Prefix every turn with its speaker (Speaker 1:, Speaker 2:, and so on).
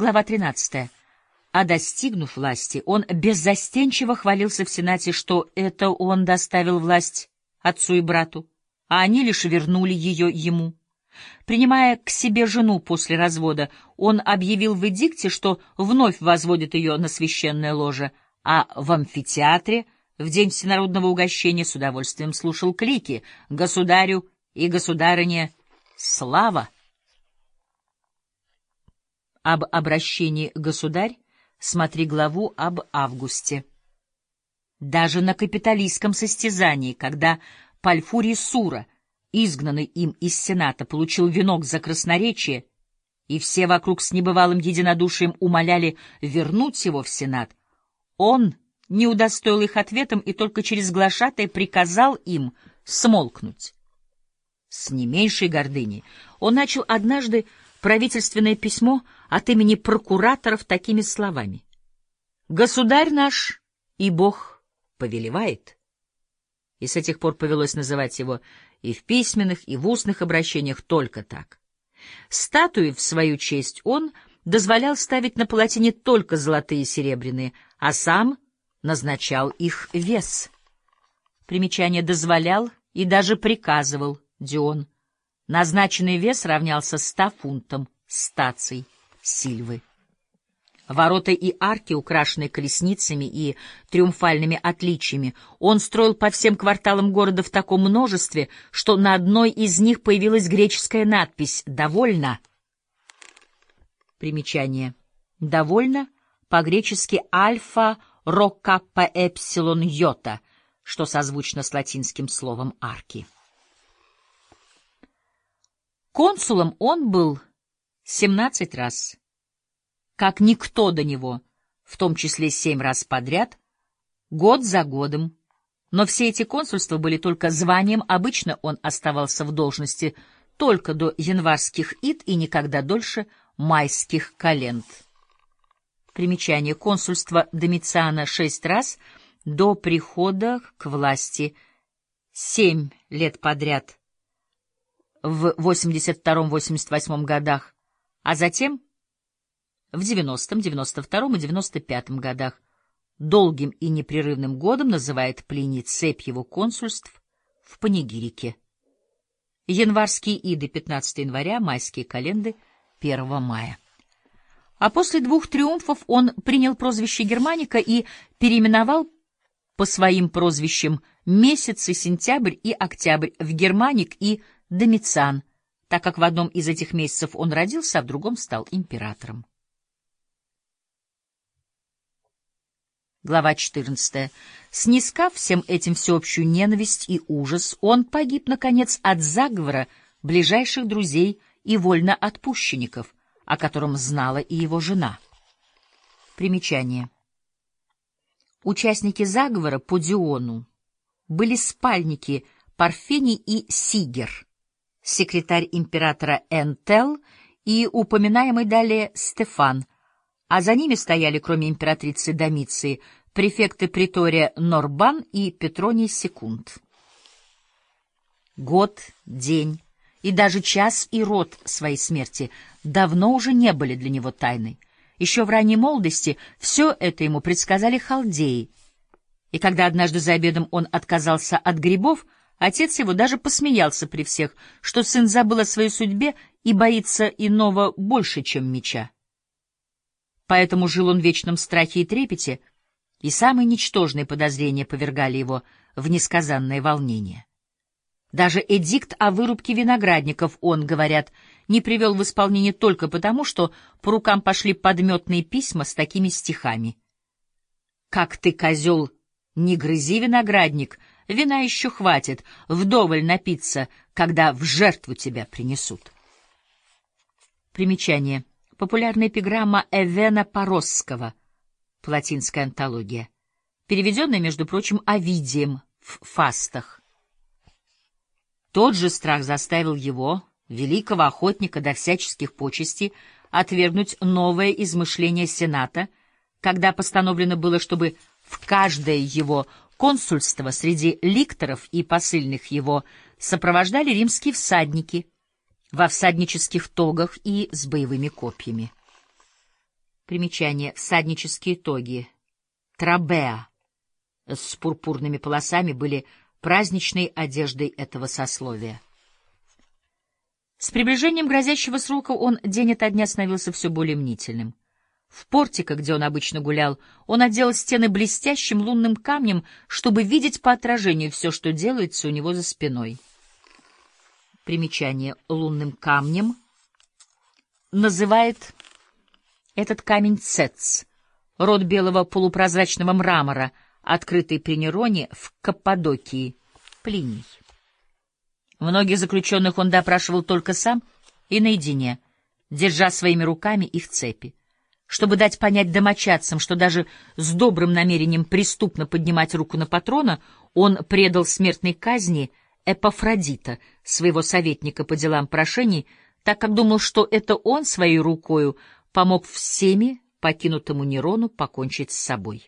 Speaker 1: Глава 13. А достигнув власти, он беззастенчиво хвалился в Сенате, что это он доставил власть отцу и брату, а они лишь вернули ее ему. Принимая к себе жену после развода, он объявил в эдикте, что вновь возводит ее на священное ложе, а в амфитеатре в день всенародного угощения с удовольствием слушал клики «Государю и государыне слава!» Об обращении «Государь» смотри главу об августе. Даже на капиталистском состязании, когда Пальфурий Сура, изгнанный им из Сената, получил венок за красноречие, и все вокруг с небывалым единодушием умоляли вернуть его в Сенат, он не удостоил их ответом и только через глашатай приказал им смолкнуть. С не меньшей гордыней он начал однажды правительственное письмо от имени прокураторов такими словами. «Государь наш и Бог повелевает». И с этих пор повелось называть его и в письменных, и в устных обращениях только так. Статуи в свою честь он дозволял ставить на палатине только золотые и серебряные, а сам назначал их вес. Примечание «дозволял» и даже приказывал Дион — Назначенный вес равнялся ста фунтам стаций Сильвы. Ворота и арки, украшенные колесницами и триумфальными отличиями, он строил по всем кварталам города в таком множестве, что на одной из них появилась греческая надпись «Довольно». Примечание. «Довольно» по-гречески «альфа роккаппа эпсилон йота», что созвучно с латинским словом «арки». Консулом он был семнадцать раз, как никто до него, в том числе семь раз подряд, год за годом. Но все эти консульства были только званием, обычно он оставался в должности только до январских ид и никогда дольше майских календ. Примечание. Консульство Домициана шесть раз до прихода к власти семь лет подряд — в 82-88 годах, а затем в 90-м, 92-м и 95-м годах. Долгим и непрерывным годом называет Плиний цепь его консульств в Панигирике. Январские иды 15 января, майские календы 1 мая. А после двух триумфов он принял прозвище Германика и переименовал по своим прозвищам месяцы сентябрь и октябрь в Германик и Домициан, так как в одном из этих месяцев он родился, а в другом стал императором. Глава 14. Снискав всем этим всеобщую ненависть и ужас, он погиб, наконец, от заговора ближайших друзей и вольноотпущенников, о котором знала и его жена. Примечание. Участники заговора по Диону были спальники Парфений и Сигер — секретарь императора Энтел и упоминаемый далее Стефан, а за ними стояли, кроме императрицы Домиции, префекты притория Норбан и Петроний Секунд. Год, день и даже час и род своей смерти давно уже не были для него тайной. Еще в ранней молодости все это ему предсказали халдеи. И когда однажды за обедом он отказался от грибов — Отец его даже посмеялся при всех, что сын забыл о своей судьбе и боится иного больше, чем меча. Поэтому жил он в вечном страхе и трепете, и самые ничтожные подозрения повергали его в несказанное волнение. Даже эдикт о вырубке виноградников он, говорят, не привел в исполнение только потому, что по рукам пошли подметные письма с такими стихами. «Как ты, козел, не грызи виноградник, Вина еще хватит, вдоволь напиться, когда в жертву тебя принесут. Примечание. Популярная эпиграмма Эвена Поросского, латинская антология, переведенная, между прочим, Овидием в фастах. Тот же страх заставил его, великого охотника до всяческих почестей, отвергнуть новое измышление Сената, когда постановлено было, чтобы в каждое его консульство среди ликторов и посыльных его сопровождали римские всадники во всаднических тогах и с боевыми копьями. Примечание. Всаднические тоги. Трабеа с пурпурными полосами были праздничной одеждой этого сословия. С приближением грозящего срока он день ото дня становился все более мнительным. В портико, где он обычно гулял, он отделал стены блестящим лунным камнем, чтобы видеть по отражению все, что делается у него за спиной. Примечание лунным камнем называет этот камень цец, род белого полупрозрачного мрамора, открытый при Нероне в Каппадокии, Плиний. Многих заключенных он допрашивал только сам и наедине, держа своими руками их цепи. Чтобы дать понять домочадцам, что даже с добрым намерением преступно поднимать руку на патрона, он предал смертной казни Эпафродита, своего советника по делам прошений, так как думал, что это он своей рукою помог всеми покинутому Нерону покончить с собой.